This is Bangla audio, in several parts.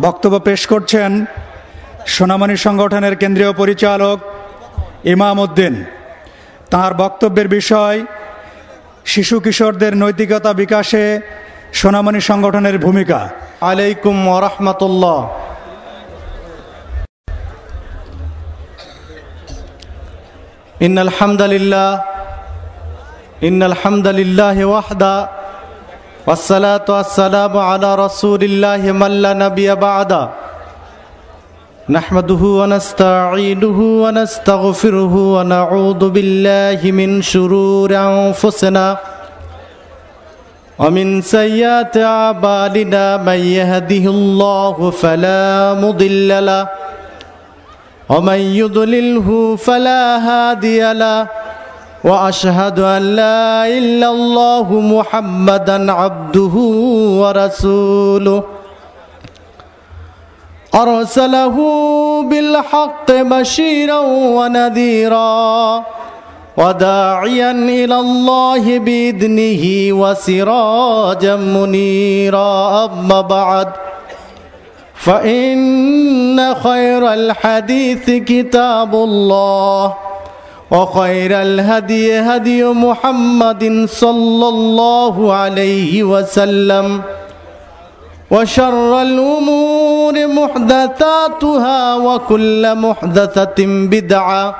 বক্তব্য পেশ করছেন সোনামণি সংগঠনের কেন্দ্রীয় পরিচালক ইমাম উদ্দিন তাঁর বক্তব্যের বিষয়, শিশু কিশোরদের নৈতিকতা বিকাশে সোনামণি সংগঠনের ভূমিকা। আলাইকুম ওরহমতুল্লাহ ইন্নাল হামদালিল্লাহ ইন্নাল হামদালিল্লাহ ওয়াহদা। والصلاة والسلام على رسول الله من لا نبي بعده نحمده ونستعينه ونستغفره ونعوذ بالله من شرور أنفسنا ومن سيئات أعمالنا من يهده الله فلا مضل له ومن يضلله فلا هادي له وأشهد أن لا إلا الله محمدا عبده ورسوله. أرسله بالحق بشيرا ونذيرا وداعيا إلى الله بإذنه وسراجا منيرا. أما بعد فإن خير الحديث كتاب الله. وخير الهدي هدي محمد صلى الله عليه وسلم وشر الأمور محدثاتها وكل محدثة بدعة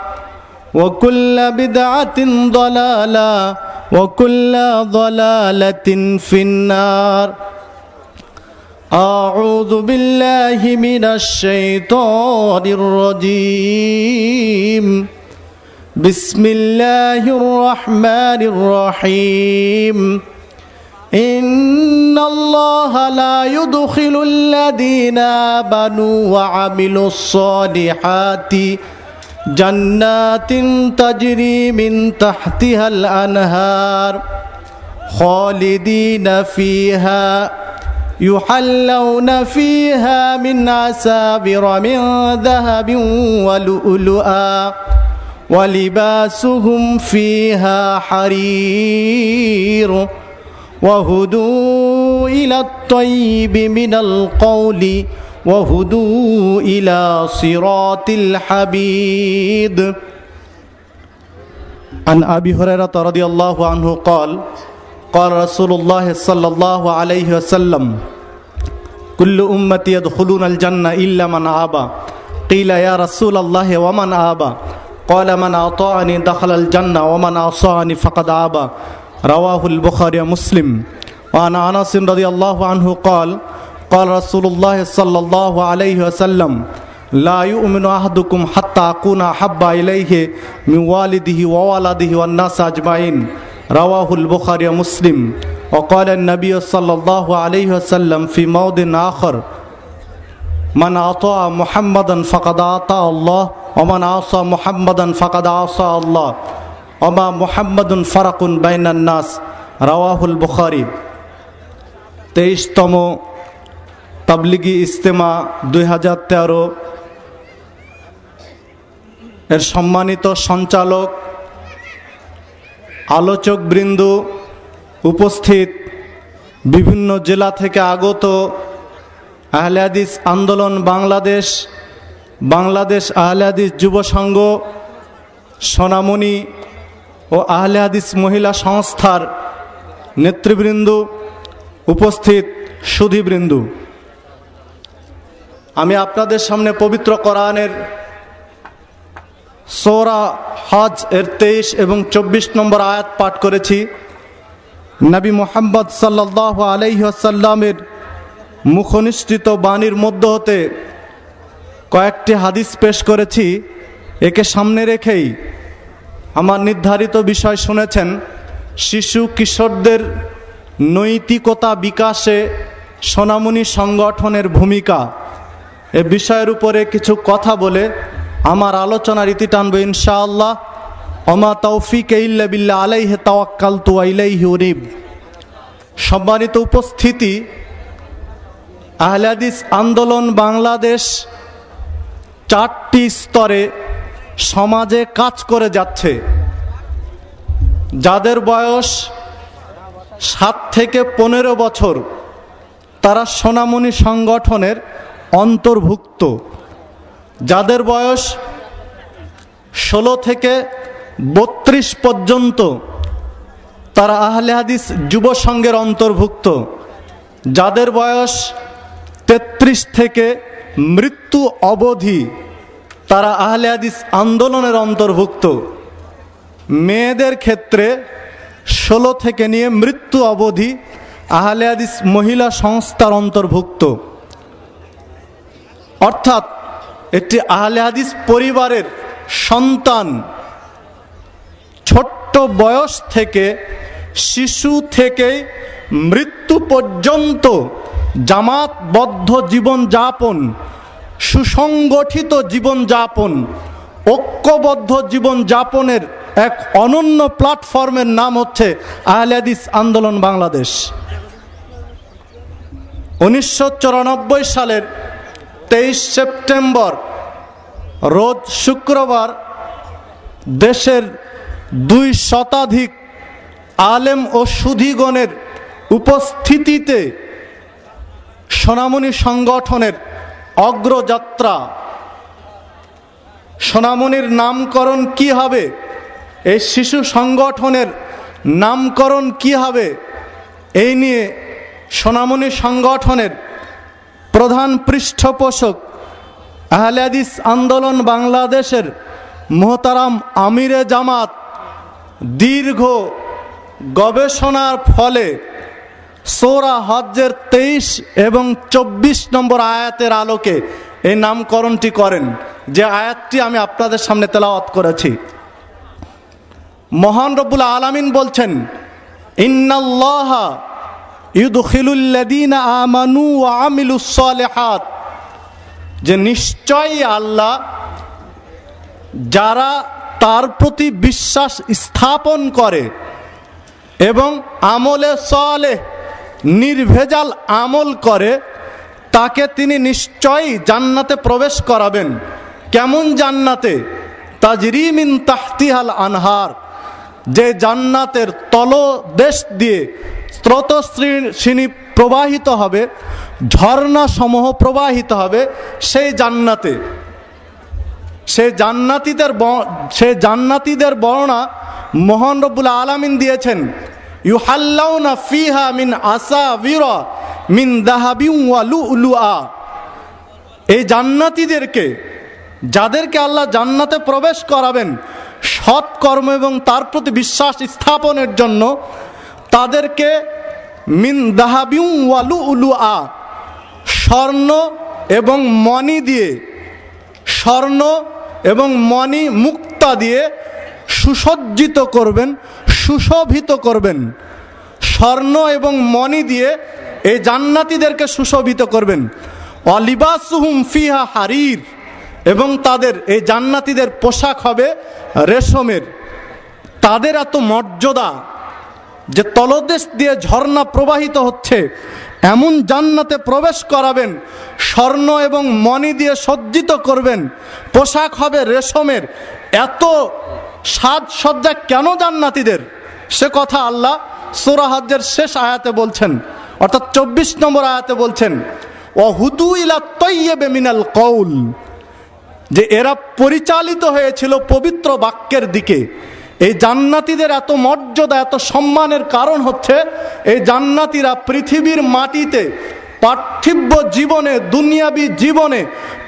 وكل بدعة ضلالة وكل ضلالة في النار. أعوذ بالله من الشيطان الرجيم. بسم الله الرحمن الرحيم إن الله لا يدخل الذين آمنوا وعملوا الصالحات جنات تجري من تحتها الأنهار خالدين فيها يحلون فيها من عسابر من ذهب ولؤلؤا ولباسهم فيها حرير وهدوا إلى الطيب من القول وهدوا إلى صراط الحبيد عن أبي هريرة رضي الله عنه قال قال رسول الله صلى الله عليه وسلم كل أمتي يدخلون الجنة إلا من آبى. قيل يا رسول الله ومن آبى؟ قال من أطاعني دخل الجنة ومن عصاني فقد آبى رواه البخاري ومسلم وعن أنس رضي الله عنه قال قال رسول الله صلى الله عليه وسلم لا يؤمن أحدكم حتى أكون أحب إليه من والده وولده والناس أجمعين رواه البخاري ومسلم وقال النبي صلى الله عليه وسلم في موضع آخر মান আতা মোহাম্মদন ফকাদ আতা আল্লাহ ওমান আসা মোহাম্মদন ফকাদ আসা আল্লাহ ওমা মোহাম্মদুন ফারাকুন বাইনান্নাস রাওয়াহুল বুখারি। তেইশতম তাবলিগি ইজতেমা দুই হাজার তেরো। এর সম্মানিত সঞ্চালক, আলোচকবৃন্দ উপস্থিত বিভিন্ন জেলা থেকে আগত আহলে হাদিস আন্দোলন বাংলাদেশ বাংলাদেশ আহলে হাদিস যুব সংঘ, সোনামণি ও আহলে হাদিস মহিলা সংস্থার নেতৃবৃন্দ উপস্থিত, সুধীবৃন্দ। আমি আপনাদের সামনে পবিত্র কোরআনের সোরা হজ এর তেইশ এবং চব্বিশ নম্বর আয়াত পাঠ করেছি। নবী মোহাম্মদ সাল্লাহ আলাইসাল্লামের মুখনিষ্ঠিত বাণীর মধ্য হতে কয়েকটি হাদিস পেশ করেছি। একে সামনে রেখেই আমার নির্ধারিত বিষয় শুনেছেন। শিশু কিশোরদের নৈতিকতা বিকাশে সোনামণি সংগঠনের ভূমিকা। এ বিষয়ের উপরে কিছু কথা বলে আমার আলোচনার ইতি টানবো ইনশাআল্লাহ। অমা তৌফিক ইল্লা বিল্লা আলাইহে তাওয়াক্কাল তু আইলাইহি উরিব সম্মানিত উপস্থিতি আহলাদিস আন্দোলন বাংলাদেশ চারটি স্তরে সমাজে কাজ করে যাচ্ছে। যাদের বয়স সাত থেকে পনেরো বছর, তারা সোনামণি সংগঠনের অন্তর্ভুক্ত। যাদের বয়স ষোলো থেকে বত্রিশ পর্যন্ত, তারা আহলে হাদিস যুব সংঘের অন্তর্ভুক্ত। যাদের বয়স তেত্রিশ থেকে মৃত্যু অবধি তারা আহলে আন্দোলনের অন্তর্ভুক্ত। মেয়েদের ক্ষেত্রে ষোলো থেকে নিয়ে মৃত্যু অবধি আহলে হাদিস মহিলা সংস্থার অন্তর্ভুক্ত। অর্থাৎ একটি আহলে হাদিস পরিবারের সন্তান ছোট্ট বয়স থেকে শিশু থেকে মৃত্যু পর্যন্ত জামাতবদ্ধ জীবনযাপন, সুসংগঠিত জীবনযাপন, ঐক্যবদ্ধ জীবনযাপনের এক অনন্য প্ল্যাটফর্মের নাম হচ্ছে আহলাদিস আন্দোলন বাংলাদেশ। উনিশশো চুরানব্বই সালের তেইশ সেপ্টেম্বর, রোজ শুক্রবার, দেশের দুই শতাধিক আলেম ও সুধীগণের উপস্থিতিতে সোনামণি সংগঠনের অগ্রযাত্রা। সোনামণির নামকরণ কি হবে? এই শিশু সংগঠনের নামকরণ কি হবে? এই নিয়ে সোনামণি সংগঠনের প্রধান পৃষ্ঠপোষক আহলাদিস আন্দোলন বাংলাদেশের মোহতারাম আমিরে জামাত দীর্ঘ গবেষণার ফলে সোরা হজ্জের তেইশ এবং চব্বিশ নম্বর আয়াতের আলোকে এই নামকরণটি করেন। যে আয়াতটি আমি আপনাদের সামনে তেলাওয়াত করেছি। মহান রব্বুল আলামিন বলছেন আমানু যে নিশ্চয়ই আল্লাহ যারা তার প্রতি বিশ্বাস স্থাপন করে এবং আমলে সলে নির্ভেজাল আমল করে, তাকে তিনি নিশ্চয়ই জান্নাতে প্রবেশ করাবেন। কেমন জান্নাতে? তাজরিমিন তাহতিহাল আনহার, যে জান্নাতের তলদেশ দিয়ে স্রোতশ্রেণী প্রবাহিত হবে ঝর্ণা সমূহ প্রবাহিত হবে সেই জান্নাতে। সে জান্নাতিদের সে জান্নাতিদের বর্ণনা মোহন রব্বুল আলামিন দিয়েছেন। ইউহাল্লাউনা ফিহা মিন আসা বিরা মিন দাহাবিউ ওয়ালু উলুআ এই জান্নাতিদেরকে, যাদেরকে আল্লাহ জান্নাতে প্রবেশ করাবেন সৎকর্ম এবং তার প্রতি বিশ্বাস স্থাপনের জন্য, তাদেরকে মিন দাহাবিউ উলু আ স্বর্ণ এবং মণি দিয়ে, স্বর্ণ এবং মণি মুক্তা দিয়ে সুসজ্জিত করবেন সুশোভিত করবেন। স্বর্ণ এবং মণি দিয়ে এই জান্নাতিদেরকে সুশোভিত করবেন। অলিবাসুহুম ফিহা হারির এবং তাদের এই জান্নাতিদের পোশাক হবে রেশমের। তাদের এত মর্যাদা যে তলদেশ দিয়ে ঝর্ণা প্রবাহিত হচ্ছে, এমন জান্নাতে প্রবেশ করাবেন, স্বর্ণ এবং মণি দিয়ে সজ্জিত করবেন, পোশাক হবে রেশমের। এত সাজসজ্জা কেন জান্নাতিদের? সে কথা আল্লাহ সোরাহাজের শেষ আয়াতে বলছেন, অর্থাৎ চব্বিশ নম্বর আয়াতে বলছেন ও হুদু ইলা তৈয়ে মিনাল কৌল যে এরা পরিচালিত হয়েছিল পবিত্র বাক্যের দিকে। এই জান্নাতিদের এত মর্যাদা, এত সম্মানের কারণ হচ্ছে, এই জান্নাতিরা পৃথিবীর মাটিতে পার্থিব্য জীবনে, দুনিয়াবি জীবনে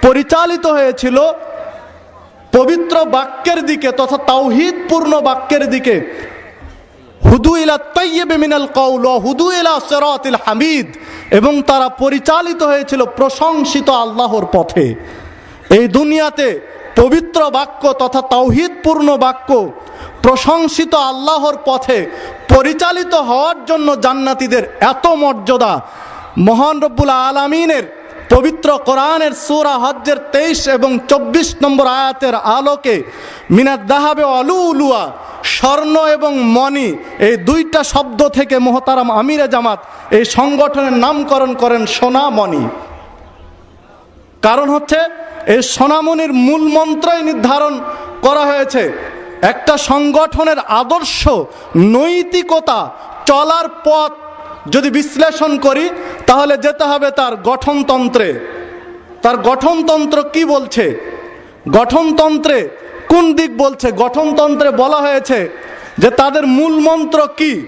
পরিচালিত হয়েছিল পবিত্র বাক্যের দিকে তথা তাওহিদপূর্ণ বাক্যের দিকে, হুদু ইলা তৈয়বে মিনাল কৌল হুদু ইলা সেরাতিল হামিদ এবং তারা পরিচালিত হয়েছিল প্রশংসিত আল্লাহর পথে। এই দুনিয়াতে পবিত্র বাক্য তথা তৌহিদপূর্ণ বাক্য প্রশংসিত আল্লাহর পথে পরিচালিত হওয়ার জন্য জান্নাতিদের এত মর্যাদা। মহান রব্বুল আলমিনের পবিত্র কোরআনের সুরা হজ্জের তেইশ এবং চব্বিশ নম্বর আয়াতের আলোকে মিনাদ দাহাবে অলু উলুয়া স্বর্ণ এবং মণি, এই দুইটা শব্দ থেকে মোহতারাম আমিরে জামাত এই সংগঠনের নামকরণ করেন সোনা মণি কারণ হচ্ছে এই সোনামণির মূল মন্ত্রই নির্ধারণ করা হয়েছে। একটা সংগঠনের আদর্শ নৈতিকতা চলার পথ যদি বিশ্লেষণ করি, তাহলে যেতে হবে তার গঠনতন্ত্রে। তার গঠনতন্ত্র কি বলছে? গঠনতন্ত্রে কোন দিক বলছে? গঠনতন্ত্রে বলা হয়েছে যে তাদের মূল মন্ত্র কি?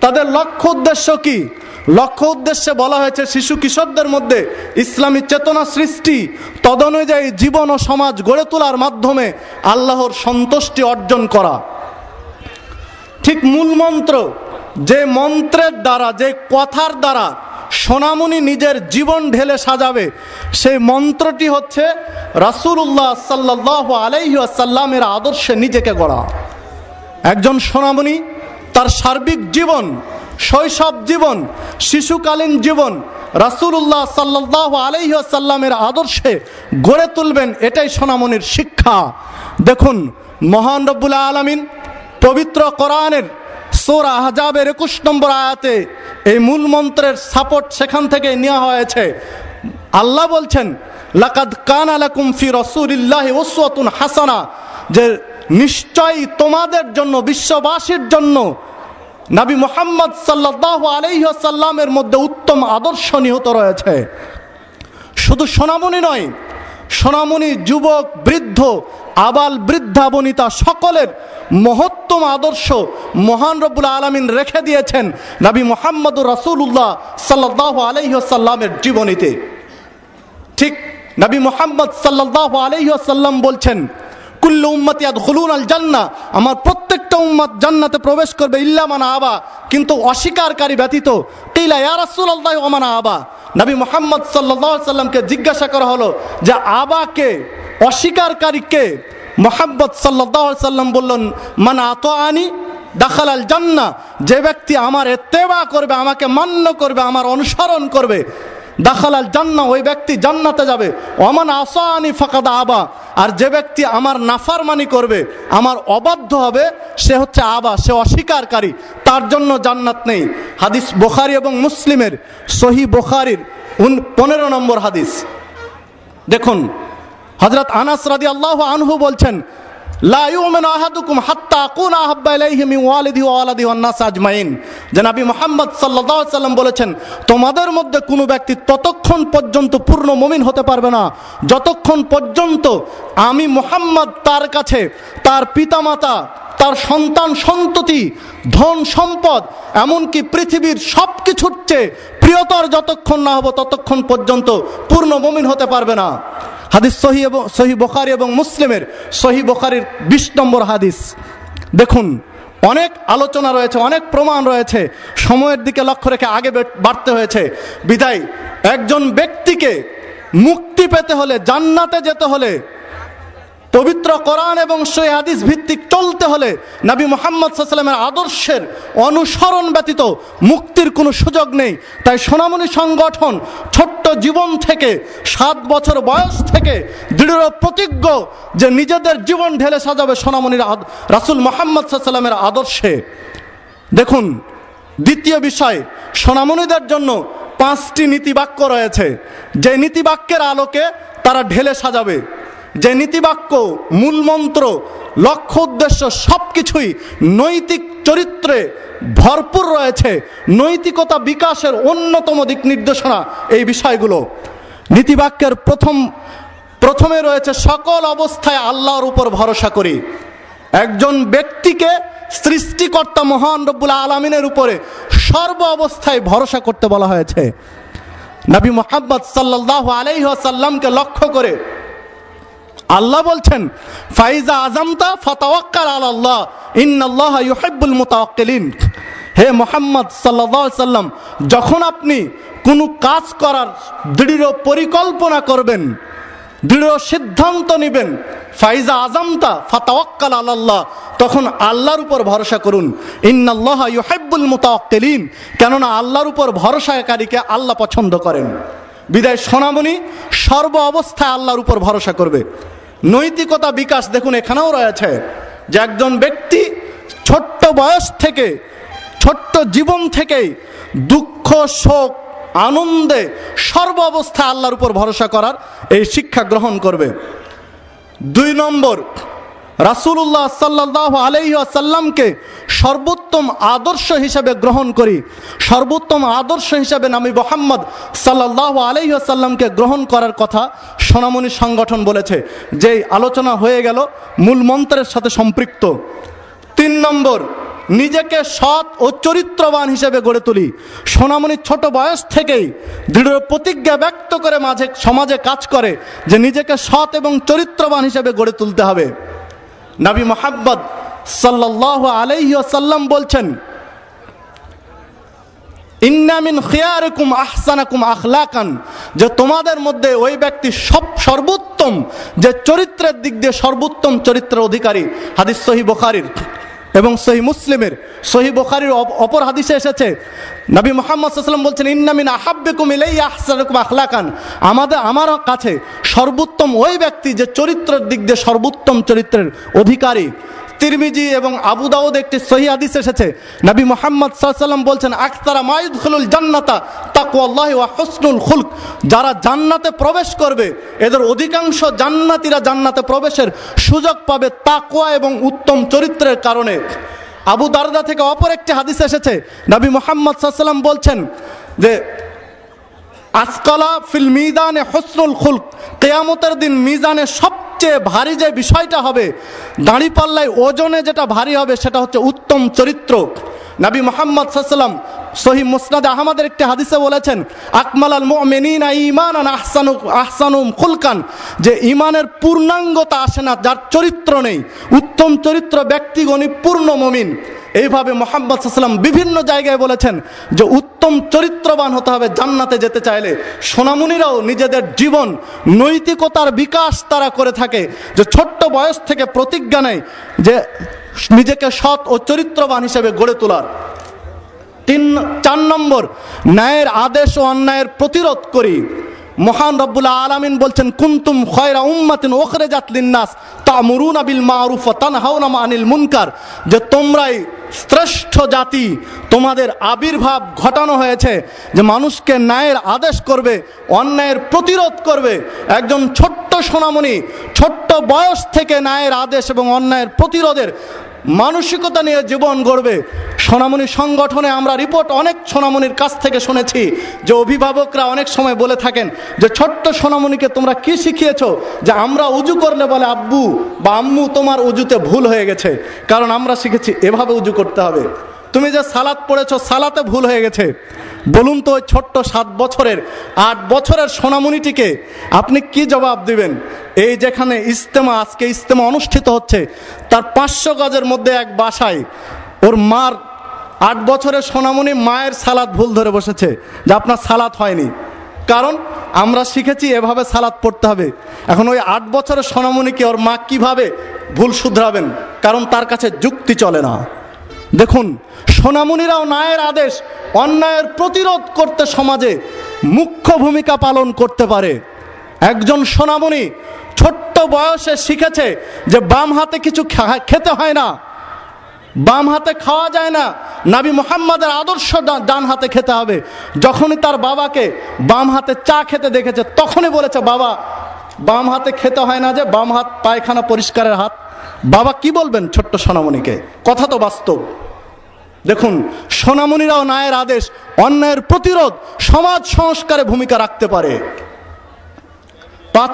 তাদের লক্ষ্য উদ্দেশ্য কি? লক্ষ্য উদ্দেশ্যে বলা হয়েছে শিশু কিশোরদের মধ্যে ইসলামী চেতনা সৃষ্টি, তদনুযায়ী জীবন ও সমাজ গড়ে তোলার মাধ্যমে আল্লাহর সন্তুষ্টি অর্জন করা। ঠিক মূল মন্ত্র যে মন্ত্রের দ্বারা, যে কথার দ্বারা সোনামণি নিজের জীবন ঢেলে সাজাবে, সেই মন্ত্রটি হচ্ছে রাসুল্লাহ সাল্লাহ আলাইসাল্লামের আদর্শে নিজেকে গড়া। একজন সোনামণি তার সার্বিক জীবন, শৈশব জীবন, শিশুকালীন জীবন রাসুল্লাহ সাল্লাহ আলাইসাল্লামের আদর্শে গড়ে তুলবেন, এটাই সোনামণির শিক্ষা। দেখুন, মহান রব্বুল আলমিন পবিত্র কোরআনের সোরা হাজাবের একুশ নম্বর আয়াতে এই মূল মন্ত্রের সাপোর্ট সেখান থেকে নেওয়া হয়েছে। আল্লাহ বলছেন, লাকাদ কান আলাকুম ফি রসুলিল্লাহি ওসওয়াতুন হাসানা যে নিশ্চয়ই তোমাদের জন্য, বিশ্ববাসীর জন্য নাবি মোহাম্মদ সাল্লাহ আলাইসাল্লামের মধ্যে উত্তম আদর্শ নিহত রয়েছে। শুধু সোনামণি নয়, সোনামণি যুবক, বৃদ্ধ, আবাল বৃদ্ধা বনিতা সকলের মহত্তম আদর্শ মহান রব্বুল আলমিন রেখে দিয়েছেন নাবি মোহাম্মদুর রাসুল্লাহ সাল্লাহ আলহ্লামের জীবনীতে। ঠিক নবী মোহাম্মদ সাল্লাহ আলহ্লাম বলছেন, কুল্লু উম্মতিয়াদ হলুন আল জান্না আমার প্রত্যেকটা উম্মত জান্নাতে প্রবেশ করবে ইল্লামানা আবা, কিন্তু অস্বীকারী ব্যতীত কিলা ইয়া রাসূলুল্লাহ ওমানা আবা নবী মোহাম্মদ আলাইহি সাল্লামকে জিজ্ঞাসা করা হলো যে আবাকে, অস্বীকারী কে মোহাম্মদ সাল্লাম বললেন, মান আনি দাখাল আল জান্না যে ব্যক্তি আমার এত্তেবা করবে, আমাকে মান্য করবে, আমার অনুসরণ করবে, দাখালাল জান্না ওই ব্যক্তি জান্নাতে যাবে। অমান আসানি ফাকাদ আবা, আর যে ব্যক্তি আমার নাফারমানি করবে, আমার অবাধ্য হবে, সে হচ্ছে আবা, সে অস্বীকারী, তার জন্য জান্নাত নেই। হাদিস বোখারি এবং মুসলিমের সহি বোখারির পনেরো নম্বর হাদিস। দেখুন হজরত আনাস রাদি আল্লাহ আনহু বলছেন মুহাম্মদ বলেছেন, তোমাদের মধ্যে কোনো ব্যক্তি ততক্ষণ পর্যন্ত পূর্ণ মুমিন হতে পারবে না। যতক্ষণ পর্যন্ত আমি মুহাম্মদ তার কাছে, তার পিতামাতা, তার সন্তান সন্ততি, ধন সম্পদ, এমনকি পৃথিবীর সব কিছুর চেয়ে প্রিয়তর যতক্ষণ না হব, ততক্ষণ পর্যন্ত পূর্ণ মমিন হতে পারবে না। হাদিস সহি এবং সহি বখারি এবং মুসলিমের সহি বখারির বিশ নম্বর হাদিস। দেখুন, অনেক আলোচনা রয়েছে, অনেক প্রমাণ রয়েছে। সময়ের দিকে লক্ষ্য রেখে আগে বাড়তে হয়েছে। বিদায়, একজন ব্যক্তিকে মুক্তি পেতে হলে, জান্নাতে যেতে হলে পবিত্র কোরআন এবং সই হাদিস ভিত্তিক চলতে হলে নাবী মোহাম্মদ সাল্লামের আদর্শের অনুসরণ ব্যতীত মুক্তির কোনো সুযোগ নেই। তাই সোনামণি সংগঠন ছোট্ট জীবন থেকে, সাত বছর বয়স থেকে দৃঢ় প্রতিজ্ঞ যে নিজেদের জীবন ঢেলে সাজাবে সোনামণির রাসুল মোহাম্মদ সাল্লামের আদর্শে। দেখুন, দ্বিতীয় বিষয়, সোনামণিদের জন্য পাঁচটি নীতিবাক্য রয়েছে। যে নীতিবাক্যের আলোকে তারা ঢেলে সাজাবে। যে নীতিবাক্য মূলমন্ত্র লক্ষ্য উদ্দেশ্য সব কিছুই নৈতিক চরিত্রে ভরপুর রয়েছে। নৈতিকতা বিকাশের অন্যতম দিক নির্দেশনা এই বিষয়গুলো। নীতিবাক্যের প্রথম, প্রথমে রয়েছে, সকল অবস্থায় আল্লাহর উপর ভরসা করি। একজন ব্যক্তিকে সৃষ্টিকর্তা মহান রব্বুল আলমিনের উপরে সর্ব অবস্থায় ভরসা করতে বলা হয়েছে। নবী মোহাম্মদ সাল্লাহ আলাইসাল্লামকে লক্ষ্য করে আল্লাহ বলছেন, ফাইজা আজমতা ফতাওয়াক্কাল আল্লাহ ইন্নাল্লাহ ইউহিব্বুল মুতাওয়াক্কিলিন। হে মোহাম্মদ সাল্লাহ সাল্লাম, যখন আপনি কোনো কাজ করার দৃঢ় পরিকল্পনা করবেন, দৃঢ় সিদ্ধান্ত নেবেন, ফাইজা আজমতা ফাতাওয়াক্কাল আল্লাহ তখন আল্লাহর উপর ভরসা করুন, ইন্নাল্লাহ ইউহিব্বুল মুতাওয়াক্কিলিন, কেননা আল্লাহর উপর ভরসাকারীকে আল্লাহ পছন্দ করেন। বিদায় সোনামণি, সর্ব অবস্থায় আল্লাহর উপর ভরসা করবে। নৈতিকতা বিকাশ দেখুন, এখানেও রয়েছে যে একজন ব্যক্তি ছোট্ট বয়স থেকে, ছোট্ট জীবন থেকেই দুঃখ, শোক, আনন্দে সর্ব অবস্থা আল্লাহর উপর ভরসা করার এই শিক্ষা গ্রহণ করবে। দুই নম্বর রাসুল্লাহ সাল্লাহ আলাইসাল্লামকে সর্বোত্তম আদর্শ হিসেবে গ্রহণ করি। সর্বোত্তম আদর্শ হিসেবে নামি মোহাম্মদ সাল্লাহ আলাইসাল্লামকে গ্রহণ করার কথা সোনামণি সংগঠন বলেছে। যেই আলোচনা হয়ে গেল, মূল মন্ত্রের সাথে সম্পৃক্ত। তিন নম্বর, নিজেকে সৎ ও চরিত্রবান হিসেবে গড়ে তুলি। সোনামণি ছোট বয়স থেকেই দৃঢ় প্রতিজ্ঞা ব্যক্ত করে মাঝে সমাজে কাজ করে যে নিজেকে সৎ এবং চরিত্রবান হিসেবে গড়ে তুলতে হবে। নাবি মোহাব্বত সাল্লাহ আলাইসাল্লাম বলছেন ইন্নামিন খিয়ারকুম আহসানাকুম আখলাকান যে তোমাদের মধ্যে ওই ব্যক্তি সব সর্বোত্তম, যে চরিত্রের দিক দিয়ে সর্বোত্তম চরিত্রের অধিকারী। হাদিস সহি বোখারির। এবং সহি মুসলিমের, সহি বোখারির অপর হাদিসে এসেছে, নবী মোহাম্মদ সাল্লাম বলছেন ইন্নামিন আহাব্বিকুম এই আহসানুকুম আখলাকান। আমাদের, আমার কাছে সর্বোত্তম ওই ব্যক্তি যে চরিত্রের দিক দিয়ে সর্বোত্তম চরিত্রের অধিকারী। তিরমিজি এবং আবু দাউদ একটি সহি হাদিস এসেছে। নবী মোহাম্মদ সাল্লাম বলছেন আখতারা মায়ুদ খুলুল জান্নাতা তাকুয়াল্লাহ হসনুল খুলক। যারা জান্নাতে প্রবেশ করবে, এদের অধিকাংশ জান্নাতিরা জান্নাতে প্রবেশের সুযোগ পাবে তাকুয়া এবং উত্তম চরিত্রের কারণে। আবু দারদা থেকে অপর একটি হাদিস এসেছে। নবী মোহাম্মদ সাল্লাম বলছেন যে আজকলা ফিল মিদানে হসরুল খুলক। কেয়ামতের দিন মিজানে সবচেয়ে ভারী যে বিষয়টা হবে, দাঁড়িপাল্লায় ওজনে যেটা ভারী হবে, সেটা হচ্ছে উত্তম চরিত্র। নাবী মোহাম্মদ সাল্লাম সহি মুসনাদ আহমদের একটি হাদিসে বলেছেন আকমাল আল মুমিনিনা ঈমানান আহসানু আহসানুম খুলকান যে ইমানের পূর্ণাঙ্গতা আসে না, যার চরিত্র নেই। উত্তম চরিত্র ব্যক্তিগণই পূর্ণ মমিন। এইভাবে মোহাম্মদ সাল্লাম বিভিন্ন জায়গায় বলেছেন যে উত্তম চরিত্রবান হতে হবে জান্নাতে যেতে চাইলে। সোনামুনিরাও নিজেদের জীবন, নৈতিকতার বিকাশ তারা করে থাকে। যে ছোট্ট বয়স থেকে প্রতিজ্ঞা নেয় যে নিজেকে সৎ ও চরিত্রবান হিসেবে গড়ে তোলার। তিন, চার নম্বর, ন্যায়ের আদেশ ও অন্যায়ের প্রতিরোধ করি। মহান রব্বুল্লাহ আলামিন বলছেন, কুন্তুম খয়রা উম্মাতিন ওখরে জাতলিন্নাস তা মুরুন আবিল মারুফ তানহাউনামা আনিল মুনকার। যে তোমরাই শ্রেষ্ঠ জাতি, তোমাদের আবির্ভাব ঘটানো হয়েছে। যে মানুষকে ন্যায়ের আদেশ করবে, অন্যায়ের প্রতিরোধ করবে। একজন ছোট্ট সোনামণি, ছোট্ট বয়স থেকে ন্যায়ের আদেশ এবং অন্যায়ের প্রতিরোধের মানসিকতা নিয়ে জীবন গড়বে। সোনামণি সংগঠনে আমরা রিপোর্ট অনেক সোনামণির কাছ থেকে শুনেছি যে অভিভাবকরা অনেক সময় বলে থাকেন যে, ছোট্ট সোনামণিকে তোমরা কি শিখিয়েছ যে আমরা উজু করলে বলে, আব্বু বা আম্মু, তোমার উজুতে ভুল হয়ে গেছে। কারণ আমরা শিখেছি এভাবে উজু করতে হবে তুমি যে সালাত পড়েছ, সালাতে ভুল হয়ে গেছে। বলুন তো ওই ছোট্ট সাত বছরের, আট বছরের সোনামণিটিকে আপনি কি জবাব দিবেন? এই যেখানে ইস্তেমা আজকে ইস্তেমা অনুষ্ঠিত হচ্ছে, তার পাঁচশো গজের মধ্যে এক বাসায় ওর মার আট বছরের সোনামণি মায়ের সালাদ ভুল ধরে বসেছে, যে আপনার সালাত হয়নি। কারণ আমরা শিখেছি এভাবে সালাদ পড়তে হবে। এখন ওই আট বছরের সোনামণিকে ওর মা কীভাবে ভুল শুধরাবেন? কারণ তার কাছে যুক্তি চলে না। দেখুন, সোনামণিরাও ন্যায়ের আদেশ, অন্যায়ের প্রতিরোধ করতে সমাজে মুখ্য ভূমিকা পালন করতে পারে। একজন সোনামণি ছোট্ট বয়সে শিখেছে যে বাম হাতে কিছু খেতে হয় না, বাম হাতে খাওয়া যায় না, নাবি মোহাম্মদের আদর্শ ডান হাতে খেতে হবে। যখনই তার বাবাকে বাম হাতে চা খেতে দেখেছে, তখনই বলেছে, বাবা, বাম হাতে খেতে হয় না যে, বাম হাত পায়খানা পরিষ্কারের হাত বাবা কি বলবেন ছোট্ট সোনামণিকে? কথা তো বাস্তব। দেখুন, সোনামণিরাও ন্যায়ের আদেশ, অন্যায়ের প্রতিরোধ, সমাজ সংস্কারে ভূমিকা রাখতে পারে। পাঁচ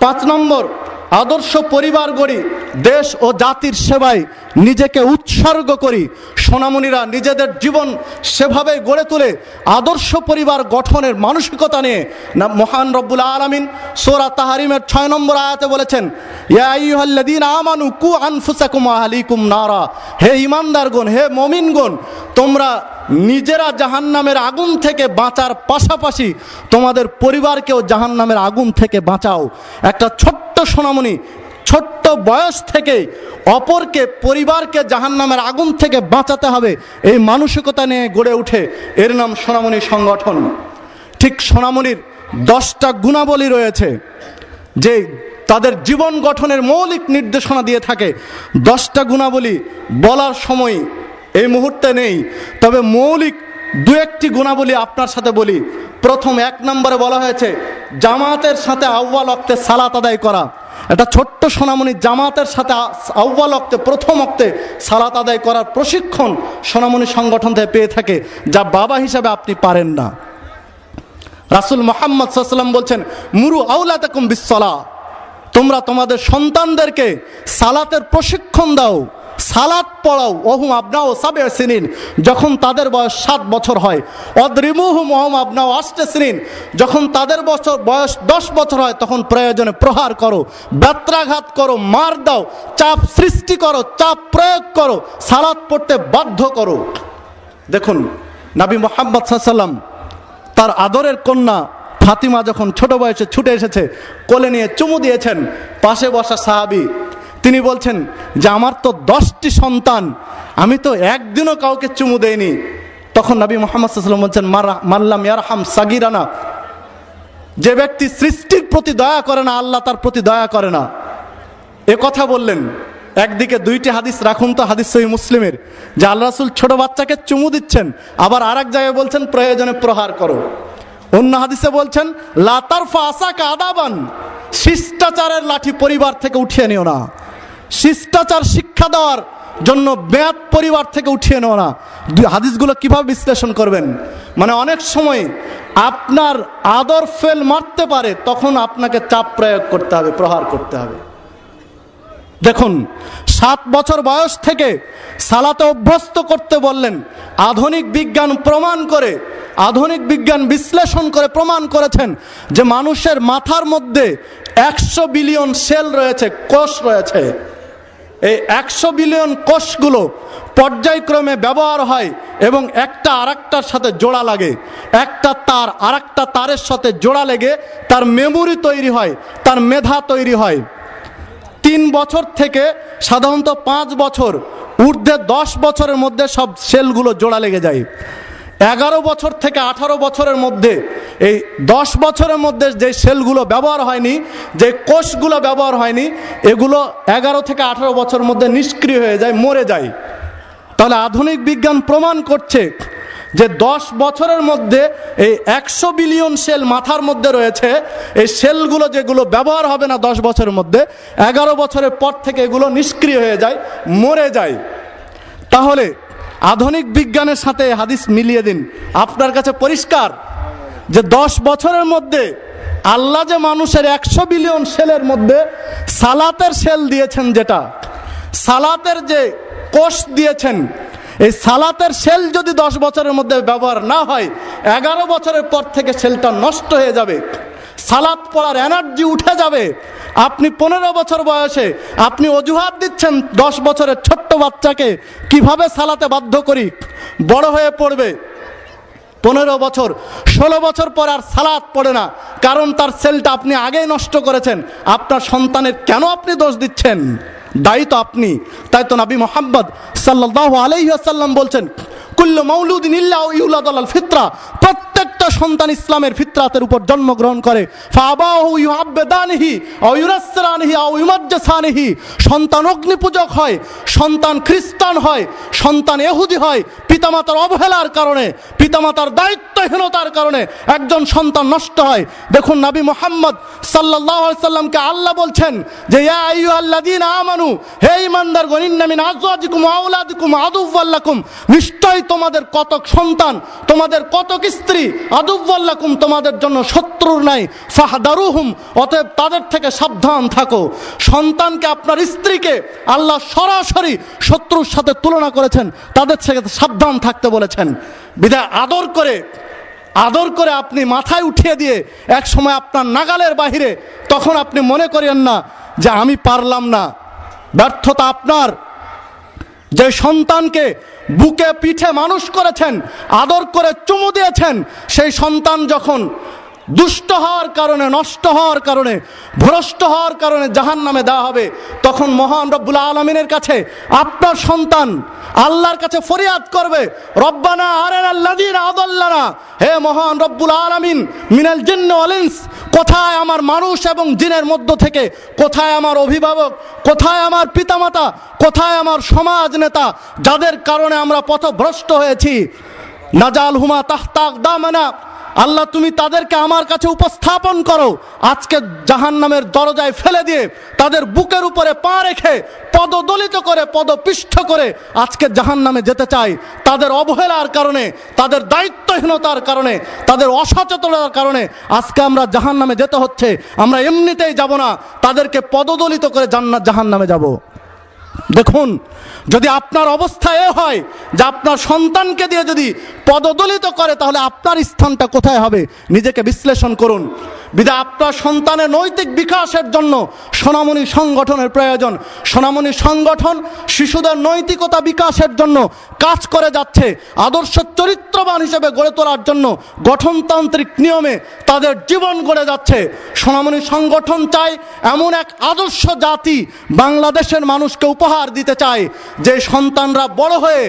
পাঁচ নম্বর, আদর্শ পরিবার গড়ি, দেশ ও জাতির সেবায় নিজেকে উৎসর্গ করি। সোনামণিরা নিজেদের জীবন সেভাবে গড়ে তুলে আদর্শ পরিবার গঠনের মানসিকতা নিয়ে না মহান রব্বুল আলমিন সোরা তাহারিমের ছয় নম্বর আয়াতে বলেছেন আমানু কু আনফুসাকুম হে ইমানদারগণ, হে মমিনগণ, তোমরা নিজেরা জাহান নামের আগুন থেকে বাঁচার পাশাপাশি তোমাদের পরিবারকেও জাহান নামের আগুন থেকে বাঁচাও। একটা ছোট্ট সোনামণি ছোট্ট বয়স থেকে অপরকে, পরিবারকে জাহান নামের আগুন থেকে বাঁচাতে হবে, এই মানসিকতা নিয়ে গড়ে উঠে এর নাম সোনামণি সংগঠন। ঠিক সোনামণির দশটা গুণাবলী রয়েছে, যে তাদের জীবন গঠনের মৌলিক নির্দেশনা দিয়ে থাকে। দশটা গুণাবলী বলার সময় এই মুহূর্তে নেই, তবে মৌলিক দু একটি গুণাবলী আপনার সাথে বলি। প্রথম এক নম্বরে বলা হয়েছে, জামাতের সাথে আউ্বাল অক্তে সালাত আদায় করা। এটা ছোট্ট সোনামণি জামাতের সাথে আউ্বাল অক্তে প্রথম অক্তে সালাত আদায় করার প্রশিক্ষণ সোনামণি সংগঠন থেকে পেয়ে থাকে, যা বাবা হিসাবে আপনি পারেন না। রাসুল মোহাম্মদ সাল্লাম বলছেন, মুরু আউলা তাকুম বিশ্বলা তোমরা তোমাদের সন্তানদেরকে সালাতের প্রশিক্ষণ দাও সালাত পড়াও, ওহুম আবনাও সাবে সিনিন, যখন তাদের বয়স সাত বছর হয়। অদ্রিমুহুম ওহুম আবনাও আষ্টে সিনিন, যখন তাদের বছর বয়স দশ বছর হয়, তখন প্রয়োজনে প্রহার করো, ব্যত্রাঘাত করো, মার দাও, চাপ সৃষ্টি করো, চাপ প্রয়োগ করো, সালাত পড়তে বাধ্য করো। দেখুন, নাবী মোহাম্মদ সাল্লাম তার আদরের কন্যা ফাতিমা যখন ছোট বয়সে ছুটে এসেছে, কোলে নিয়ে চুমু দিয়েছেন, পাশে বসা সাহাবি তিনি বলছেন যে আমার তো দশটি সন্তান, আমি তো একদিনও কাউকে চুমু দেইনি। তখন নবী মোহাম্মদ সাল্লাম বলছেন মাল্লাম ইয়ারহাম সাগিরানা। যে ব্যক্তি সৃষ্টির প্রতি দয়া করে না, আল্লাহ তার প্রতি দয়া করে না। এ কথা বললেন। একদিকে দুইটি হাদিস রাখুন তো, হাদিস সহি মুসলিমের, যে আল্লাহ রাসুল ছোট বাচ্চাকে চুমু দিচ্ছেন, আবার আর এক জায়গায় বলছেন, প্রয়োজনে প্রহার করো। অন্য হাদিসে বলছেন লাতারফা আসাকা আদাবান, শিষ্টাচারের লাঠি পরিবার থেকে উঠিয়ে নিও না। শিষ্টাচার শিক্ষা দেওয়ার জন্য ব্যাত পরিবার থেকে উঠিয়ে নেওয়া না। হাদিসগুলো কীভাবে বিশ্লেষণ করবেন? মানে অনেক সময় আপনার আদর ফেল মারতে পারে, তখন আপনাকে চাপ প্রয়োগ করতে হবে, প্রহার করতে হবে। দেখুন, সাত বছর বয়স থেকে সালাতে অভ্যস্ত করতে বললেন, আধুনিক বিজ্ঞান প্রমাণ করে, আধুনিক বিজ্ঞান বিশ্লেষণ করে প্রমাণ করেছেন যে মানুষের মাথার মধ্যে একশো বিলিয়ন সেল রয়েছে, কোষ রয়েছে। এই একশো বিলিয়ন কোষগুলো পর্যায়ক্রমে ব্যবহার হয় এবং একটা আরেকটার সাথে জোড়া লাগে। একটা তার আরেকটা তারের সাথে জোড়া লেগে তার মেমোরি তৈরি হয়, তার মেধা তৈরি হয়। তিন বছর থেকে সাধারণত পাঁচ বছর, ঊর্ধ্বে দশ বছরের মধ্যে সব সেলগুলো জোড়া লেগে যায়। এগারো বছর থেকে আঠারো বছরের মধ্যে, এই দশ বছরের মধ্যে যে সেলগুলো ব্যবহার হয়নি, যে কোষগুলো ব্যবহার হয়নি, এগুলো এগারো থেকে আঠারো বছরের মধ্যে নিষ্ক্রিয় হয়ে যায়, মরে যায়। তাহলে আধুনিক বিজ্ঞান প্রমাণ করছে যে দশ বছরের মধ্যে এই একশো বিলিয়ন সেল মাথার মধ্যে রয়েছে, এই সেলগুলো যেগুলো ব্যবহার হবে না দশ বছরের মধ্যে, এগারো বছরের পর থেকে এগুলো নিষ্ক্রিয় হয়ে যায়, মরে যায়। তাহলে আধুনিক বিজ্ঞানের সাথে হাদিস মিলিয়ে দিন। আপনার কাছে পরিষ্কার যে দশ বছরের মধ্যে আল্লাহ যে মানুষের একশো বিলিয়ন সেলের মধ্যে সালাতের সেল দিয়েছেন যেটা, সালাতের যে কোষ দিয়েছেন, এই সালাতের সেল যদি দশ বছরের মধ্যে ব্যবহার না হয়, এগারো বছরের পর থেকে সেলটা নষ্ট হয়ে যাবে, সালাত পড়ার এনার্জি উঠে যাবে আপনি পনেরো বছর বয়সে আপনি অজুহাত দিচ্ছেন দশ বছরের ছোট্ট বাচ্চাকে কীভাবে সালাতে বাধ্য করি? বড় হয়ে পড়বে। পনেরো বছর, ষোলো বছর পর আর সালাত পড়ে না, কারণ তার সেলটা আপনি আগেই নষ্ট করেছেন। আপনার সন্তানের কেন আপনি দোষ দিচ্ছেন? দায়ী তো আপনি। তাই তো নাবি মোহাম্মদ সাল্লাহ আলাইসাল্লাম বলছেন, কুল্ল মৌলুদ্দিন ইল্লা ইউলাদ ফিত্রা। প্রত্যেকটা সন্তান ইসলামের ফিতরাতের উপর জন্মগ্রহণ করে। সন্তান অগ্নিপূজক হয়, সন্তান খ্রিস্টান হয়, সন্তান এহুদি হয়, পিতামাতার অবহেলার কারণে, পিতামাতার দায়িত্বহীনতার কারণে একজন সন্তান নষ্ট হয়। দেখুন নাবি মোহাম্মদ সাল্লাহ সাল্লামকে আল্লাহ বলছেন যে আমানু, হে ইমানদার গনিন্নামিন আজওয়াজিকুম আউলাদিকুম আদুল্লাকুম নিশ্চয় তোমাদের কতক সন্তান, তোমাদের কতক স্ত্রী আদুব্বাল্লাকুম তোমাদের জন্য শত্রুর নাই, ফাহাদারুহুম, অতএব তাদের থেকে সাবধান থাকো। সন্তানকে আপনার স্ত্রীকে আল্লাহ সরাসরি শত্রুর সাথে তুলনা করেছেন, তাদের থেকে সাবধান থাকতে বলেছেন। বিদায়, আদর করে আদর করে আপনি মাথায় উঠিয়ে দিয়ে এক সময় আপনার নাগালের বাহিরে তখন আপনি মনে করেন না যে আমি পারলাম না। ব্যর্থতা আপনার। যে সন্তানকে বুকে পিঠে মানুষ করেছেন আদর করে চুমু দিয়েছেন সেই সন্তান যখন দুষ্ট হওয়ার কারণে, নষ্ট হওয়ার কারণে, ভ্রষ্ট হওয়ার কারণে জাহান নামে দেওয়া হবে। তখন মহান রব্বুল আলমিনের কাছে আপনার সন্তান আল্লাহর কাছে ফরিয়াদ করবে, রব্বানা আরেন আদল্লানা। হে মহান রব্বুল আলমিন, মিনাল জিন্ন অলিন্স কোথায় আমার মানুষ এবং জিনের মধ্য থেকে, কোথায় আমার অভিভাবক, কোথায় আমার পিতামাতা, কোথায় আমার সমাজ নেতা, যাদের কারণে আমরা পথভ্রষ্ট হয়েছি? নাজাল হুমা তাহতাক দামানা। আল্লাহ, তুমি তাদেরকে আমার কাছে উপস্থাপন করো। আজকে জাহান নামের দরজায় ফেলে দিয়ে তাদের বুকের উপরে পা রেখে পদদলিত করে পদপিষ্ঠ করে আজকে জাহান নামে যেতে চাই। তাদের অবহেলার কারণে, তাদের দায়িত্বহীনতার কারণে, তাদের অসচেতনতার কারণে আজকে আমরা জাহান নামে যেতে হচ্ছে। আমরা এমনিতেই যাব না। তাদেরকে পদদলিত করে জান্নাত জাহান নামে যাব। দেখুন, যদি আপনার অবস্থা এ হয় যে আপনার সন্তানকে দিয়ে যদি পদদলিত করে, তাহলে আপনার স্থানটা কোথায় হবে? নিজেকে বিশ্লেষণ করুন। বিদা আপনার সন্তানের নৈতিক বিকাশের জন্য সোনামণি সংগঠনের প্রয়োজন। সোনামণি সংগঠন শিশুদের নৈতিকতা বিকাশের জন্য কাজ করে যাচ্ছে। আদর্শ চরিত্রবান হিসেবে গড়ে তোলার জন্য গঠনতান্ত্রিক নিয়মে তাদের জীবন গড়ে যাচ্ছে। সোনামণি সংগঠন চায় এমন এক আদর্শ জাতি বাংলাদেশের মানুষকে উপহার দিতে চায়। যে সন্তানরা বড় হয়ে,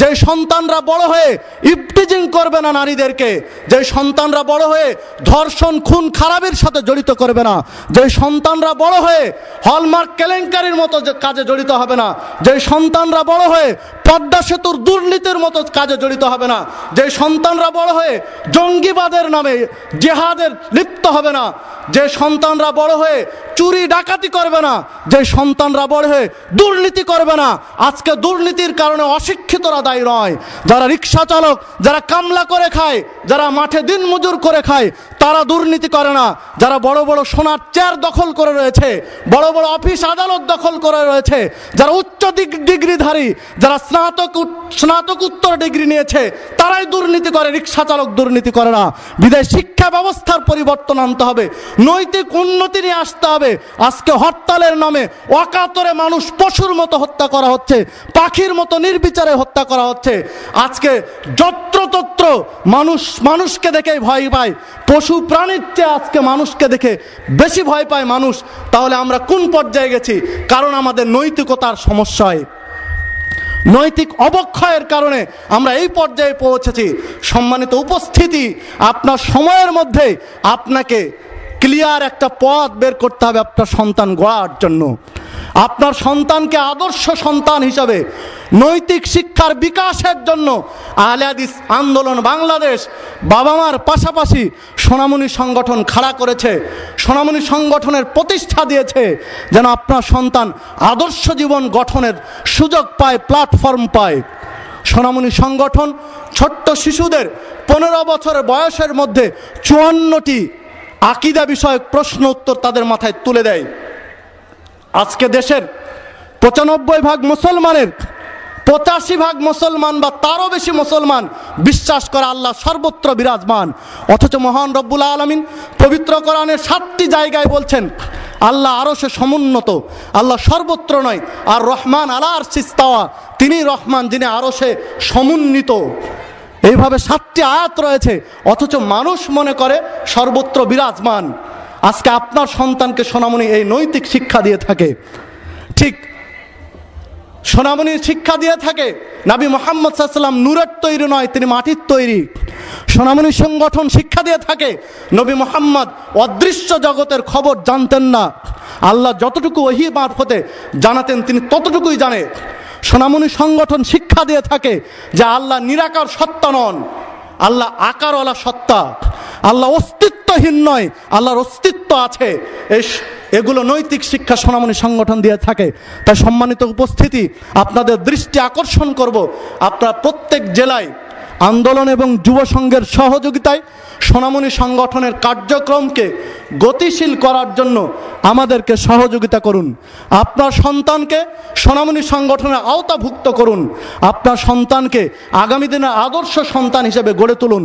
যে সন্তানরা বড় হয়ে ইফটিজিং করবে না নারীদেরকে। যে সন্তানরা বড় হয়ে ধর্ষণ, খুন খারাপের সাথে জড়িত করবে না। যে সন্তানরা বড় হয়ে হলমার্ক কেলেঙ্কারির মতো যে কাজে জড়িত হবে না, যে সন্তানরা বড় হয়ে পদ্মা সেতুর দুর্নীতির মতো কাজে জড়িত হবে না, যে সন্তানরা বড় হয়ে জঙ্গিবাদের নামে জেহাদের লিপ্ত হবে না, যে সন্তানরা বড় হয়ে চুরি ডাকাতি করবে না, যে সন্তানরা বড় হয়ে দুর্নীতি করবে না, আজকে দুর্নীতির কারণে অশিক্ষিতরা দায়ী নয়। যারা রিক্সা চালক, যারা কামলা করে খায়, যারা মাঠে দিন মজুর করে খায়, তারা দুর্নীতি করে না। যারা বড় বড় সোনার চেয়ার দখল করে রয়েছে, বড় বড় অফিস আদালত দখল করে রয়েছে, যারা উচ্চ ডিগ্রিধারী, যারা স্নাতক স্নাতকোত্তর ডিগ্রি নিয়েছে, তারাই দুর্নীতি করে, রিক্সা চালক দুর্নীতি করে না। বিদায় শিক্ষা ব্যবস্থার পরিবর্তন আনতে হবে, নৈতিক উন্নতি নিয়ে আসতে হবে। আজকে হরতালের নামে অকাতরে মানুষ পশুর মতো হত্যা করা হচ্ছে, পাখির মতো নির্বিচারে হত্যা করা হচ্ছে। আজকে যত্রতত্র মানুষ মানুষকে দেখেই ভয় পায়, পশু প্রাণীর চেয়ে আজকে মানুষকে দেখে বেশি ভয় পায় মানুষ, তাহলে আমরা কোন পর্যায়ে গেছি? কারণ আমাদের নৈতিকতার সমস্যায়। নৈতিক অবক্ষয়ের কারণে আমরা এই পর্যায়ে পৌঁছেছি। সম্মানিত উপস্থিতি, আপনার সময়ের মধ্যে আপনাকে ক্লিয়ার একটা পথ বের করতে হবে আপনার সন্তান গড়ার জন্য। আপনার সন্তানকে আদর্শ সন্তান হিসাবে, নৈতিক শিক্ষার বিকাশের জন্য আহলাদিস আন্দোলন বাংলাদেশ বাবা মার পাশাপাশি সোনামণি সংগঠন খাড়া করেছে, সোনামণি সংগঠনের প্রতিষ্ঠা দিয়েছে, যেন আপনার সন্তান আদর্শ জীবন গঠনের সুযোগ পায় প্ল্যাটফর্ম পায়। সোনামণি সংগঠন ছোট্ট শিশুদের পনেরো বছর বয়সের মধ্যে চুয়ান্নটি আকিদা বিষয়ক প্রশ্ন উত্তর তাদের মাথায় তুলে দেয়। আজকে দেশের পঁচানব্বই ভাগ মুসলমানের পঁচাশি ভাগ মুসলমান বা তারও বেশি মুসলমান বিশ্বাস করে আল্লাহ সর্বত্র বিরাজমান। অথচ মহান রব্বুল আলমিন পবিত্র কোরআনের সাতটি জায়গায় বলছেন, আল্লাহ আরও সে সমুন্নত, আল্লাহ সর্বত্র নয়, আর রহমান আলা আর সিস্তাওয়া তিনি রহমান যিনি আরও সে সমুন্নিত। এইভাবে সাতটি আয়াত রয়েছে, অথচ মানুষ মনে করে সর্বত্র বিরাজমান। আজকে আপনার সন্তানকে সোনামণি এই নৈতিক শিক্ষা দিয়ে থাকে। ঠিক সোনামণির শিক্ষা দিয়ে থাকে। নাবি মোহাম্মদ সাল্লাম নূরের তৈরি নয়, তিনি মাটির তৈরি। সোনামণি সংগঠন শিক্ষা দিয়ে থাকে। নবী মোহাম্মদ অদৃশ্য জগতের খবর জানতেন না। আল্লাহ যতটুকু ওহি মারফতে জানাতেন, তিনি ততটুকুই জানে। সোনামণি সংগঠন শিক্ষা দিয়ে থাকে যে আল্লাহ নিরাকার সত্তা নন। আল্লাহ আকারওয়ালা সত্তা। আল্লাহ অস্তিত্বহীন নয়, আল্লাহর অস্তিত্ব আছে। এগুলো নৈতিক শিক্ষা সোনামণি সংগঠন দিয়ে থাকে। তাই সম্মানিত উপস্থিতি, আপনাদের দৃষ্টি আকর্ষণ করব। আপনারা প্রত্যেক জেলায় আন্দোলন এবং যুব সংঘের সহযোগিতায় সোনামণি সংগঠনের কার্যক্রমকে গতিশীল করার জন্য আমাদেরকে সহযোগিতা করুন। আপনার সন্তানকে সোনামণি সংগঠনের আওতাভুক্ত করুন। আপনার সন্তানকে আগামী দিনে আদর্শ সন্তান হিসেবে গড়ে তুলুন।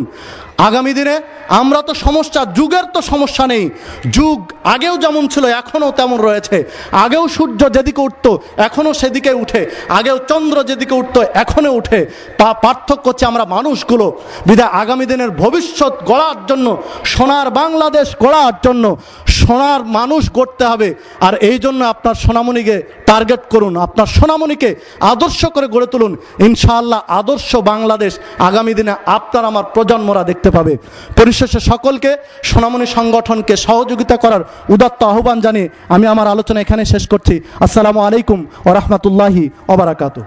আগামী দিনে আমরা তো সমস্যা, যুগের তো সমস্যা নেই। যুগ আগেও যেমন ছিল, এখনও তেমন রয়েছে। আগেও সূর্য যেদিকে উঠত, এখনও সেদিকে উঠে। আগেও চন্দ্র যেদিকে উঠত, এখনও উঠে। তা পার্থক্য হচ্ছে আমরা মানুষগুলো। বিধায় আগামী দিনের ভবিষ্যৎ গড়ার জন্য, সোনার বাংলাদেশ গড়ার জন্য সোনার মানুষ গড়তে হবে। আর এই জন্য আপনার সোনামণিকে টার্গেট করুন। আপনার সোনামণিকে আদর্শ করে গড়ে তুলুন। ইনশাআল্লাহ আদর্শ বাংলাদেশ আগামী দিনে আপনার আমার প্রজন্মরা দেখতে পাবে। পরিশেষে সকলকে সোনামণি সংগঠনকে সহযোগিতা করার উদাত্ত আহ্বান জানিয়ে আমি আমার আলোচনা এখানে শেষ করছি। আসসালামু আলাইকুম ও রহমতুল্লাহি ওবরাকাতু